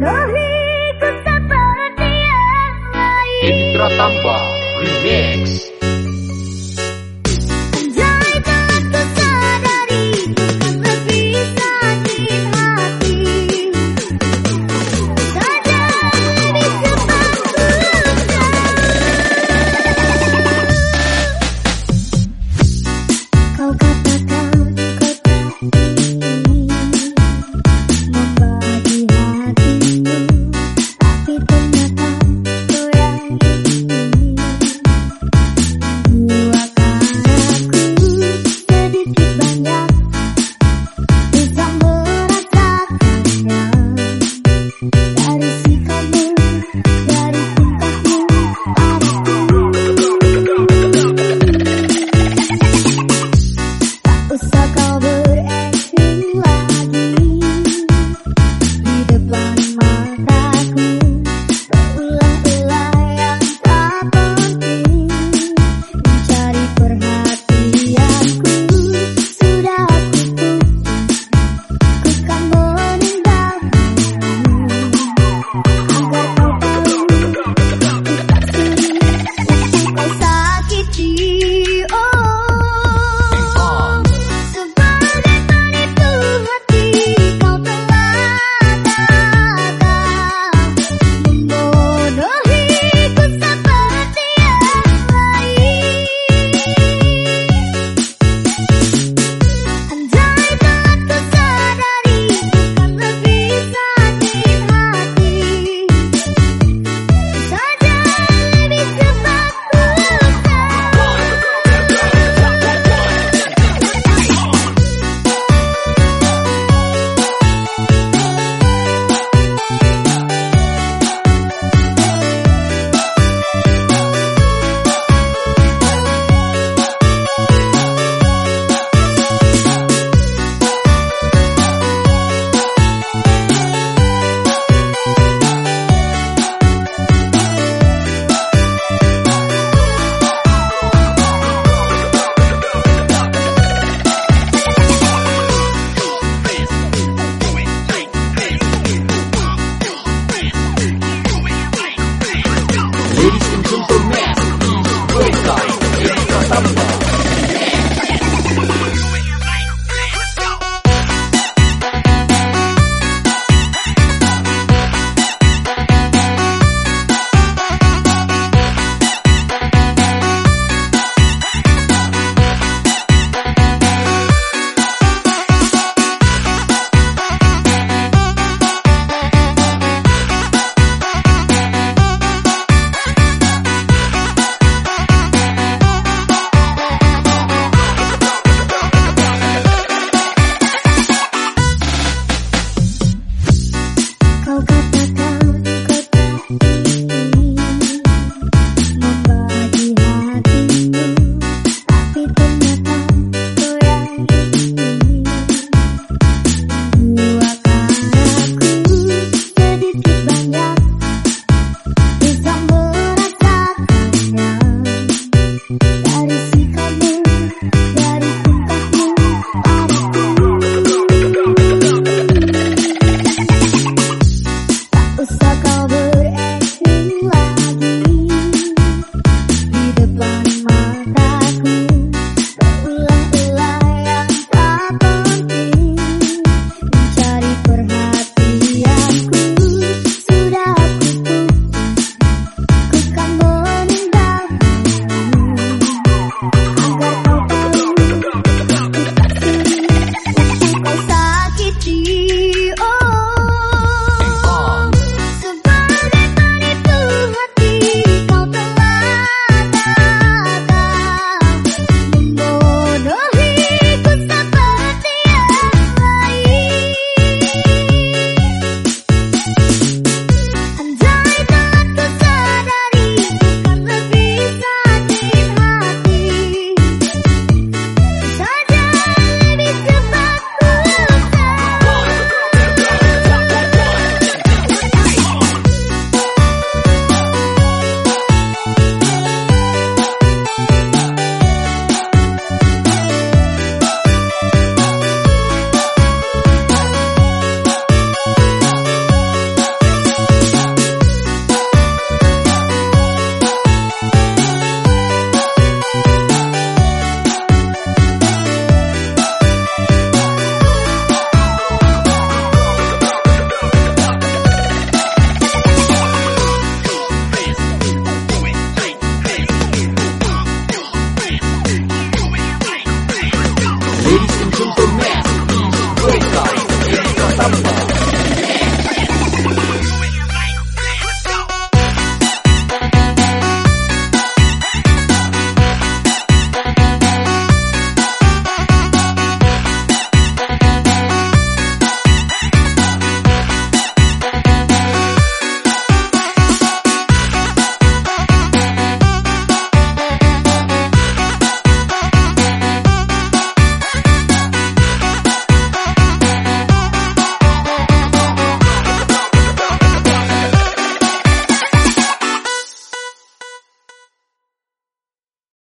Penuhi kesetiaan lain Indra Tambah Remix.